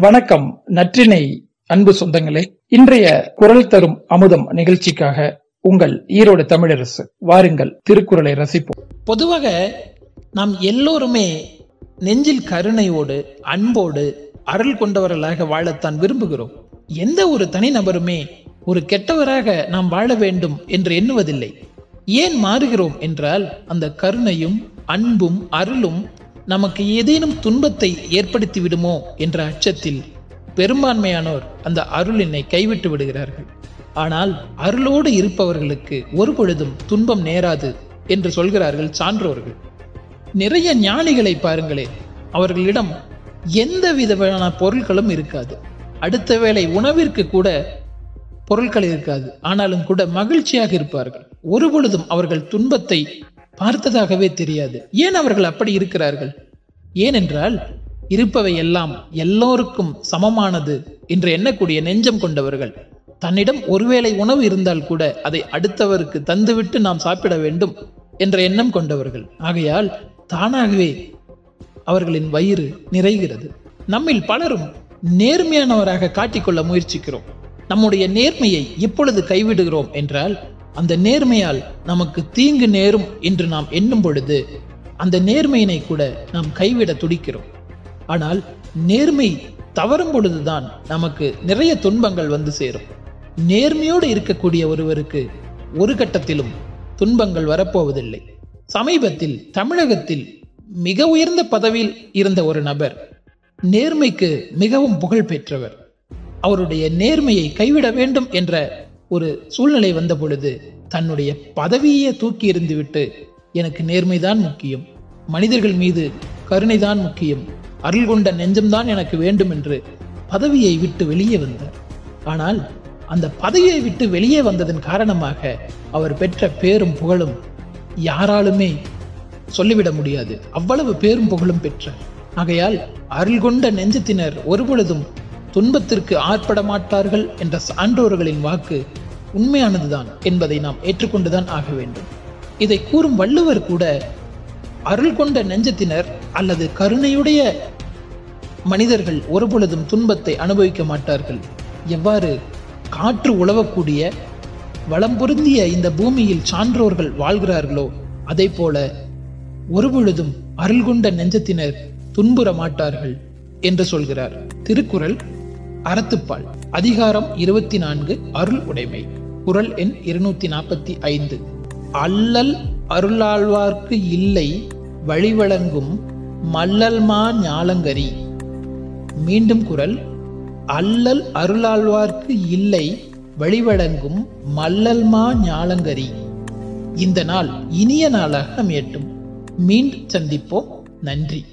வணக்கம் நற்றினை அன்பு சொந்தங்களே. இன்றைய குரல் தரும் அமுதம் நிகழ்ச்சிக்காக உங்கள் ஈரோடு தமிழரசு வாருங்கள் திருக்குறளை ரசிப்போம். பொதுவாக நாம் எல்லோருமே நெஞ்சில் கருணையோடு அன்போடு அருள் கொண்டவர்களாக வாழத்தான் விரும்புகிறோம். எந்த ஒரு தனிநபருமே ஒரு கெட்டவராக நாம் வாழ வேண்டும் என்று எண்ணுவதில்லை. ஏன் மாறுகிறோம் என்றால் அந்த கருணையும் அன்பும் அருளும் நமக்கு ஏதேனும் துன்பத்தை ஏற்படுத்தி விடுமோ என்ற அச்சத்தில் பெரும்பான்மையானோர் அந்த அருளினை கைவிட்டு விடுகிறார்கள். ஆனால் அருளோடு இருப்பவர்களுக்கு ஒரு பொழுதும் துன்பம் நேராது என்று சொல்கிறார்கள் சான்றோர்கள். நிறைய ஞானிகளை பாருங்களே அவர்களிடம் எந்த விதமான பொருட்களும் இருக்காது. அடுத்த வேளை உணவிற்கு கூட பொருட்கள் இருக்காது. ஆனாலும் கூட மகிழ்ச்சியாக இருப்பார்கள். ஒரு பொழுதும் அவர்கள் துன்பத்தை பார்த்ததாகவே தெரியாது. ஏன் அவர்கள் அப்படி இருக்கிறார்கள்? ஏனென்றால் இருப்பவை எல்லாம் எல்லோருக்கும் சமமானது என்று எண்ணக்கூடிய நெஞ்சம் கொண்டவர்கள். தன்னிடம் ஒருவேளை உணவு இருந்தால் கூட அதை அடுத்தவருக்கு தந்துவிட்டு நாம் சாப்பிட வேண்டும் என்ற எண்ணம் கொண்டவர்கள். ஆகையால் தானாகவே அவர்களின் வயிறு நிறைகிறது. நம்மில் பலரும் நேர்மையானவராக காட்டிக்கொள்ள முயற்சிக்கிறோம். நம்முடைய நேர்மையை எப்பொழுது கைவிடுகிறோம் என்றால் அந்த நேர்மையால் நமக்கு தீங்கு நேரும் என்று நாம் எண்ணும் பொழுது அந்த நேர்மையினை கூட நாம் கைவிட துடிக்கிறோம். ஆனால் நேர்மை தவறும் பொழுதுதான் நமக்கு நிறைய துன்பங்கள் வந்து சேரும். நேர்மையோடு இருக்கக்கூடிய ஒருவருக்கு ஒரு கட்டத்திலும் துன்பங்கள் வரப்போவதில்லை. சமீபத்தில் தமிழகத்தில் மிக உயர்ந்த பதவியில் இருந்த ஒரு நபர் நேர்மைக்கு மிகவும் புகழ் பெற்றவர் அவருடைய நேர்மையை கைவிட வேண்டும் என்ற ஒரு சூழ்நிலை வந்த பொழுது தன்னுடைய பதவியே தூக்கி எறிந்துவிட்டு எனக்கு நேர்மைதான் முக்கியம் மனிதர்கள் மீது கருணைதான் முக்கியம் அருள் கொண்ட நெஞ்சம்தான் எனக்கு வேண்டும் என்று பதவியை விட்டு வெளியே வந்தார். ஆனால் அந்த பதவியை விட்டு வெளியே வந்ததன் காரணமாக அவர் பெற்ற பேரும் புகழும் யாராலுமே சொல்லிவிட முடியாது. அவ்வளவு பேரும் புகழும் பெற்றார். ஆகையால் அருள் கொண்ட நெஞ்சத்தினர் ஒருபொழுதும் துன்பத்திற்கு ஆட்பட மாட்டார்கள் என்ற சான்றோர்களின் வாக்கு உண்மையானதுதான் என்பதை நாம் ஏற்றுக்கொண்டுதான் ஆக வேண்டும். இதை கூறும் வள்ளுவர் கூட அருள் கொண்ட நெஞ்சத்தினர் அல்லது கருணையுடைய மனிதர்கள் ஒருபொழுதும் துன்பத்தை அனுபவிக்க மாட்டார்கள். எவ்வாறு காற்று உழவக்கூடிய வளம் பொருந்திய இந்த பூமியில் சான்றோர்கள் வாழ்கிறார்களோ அதை போல ஒருபொழுதும் அருள் கொண்ட நெஞ்சத்தினர் துன்புற மாட்டார்கள் என்று சொல்கிறார். திருக்குறள் அறத்துப்பால். அதிகாரம் இருபத்தி நான்கு அருள் உடைமை. குரல் எண் இருநூத்தி நாற்பத்தி ஐந்து அல்லல் அருளாழ்வார்க்கு இல்லை வழிவழங்கும் மல்லல்மா ஞாலங்கரி. மீண்டும் குரல் அல்லல் அருளாழ்வார்க்கு இல்லை வழிவழங்கும் மல்லல்மா ஞாலங்கரி. இந்த நாள் இனிய நாளாக அமையட்டும். மீண்டும் சந்திப்போம். நன்றி.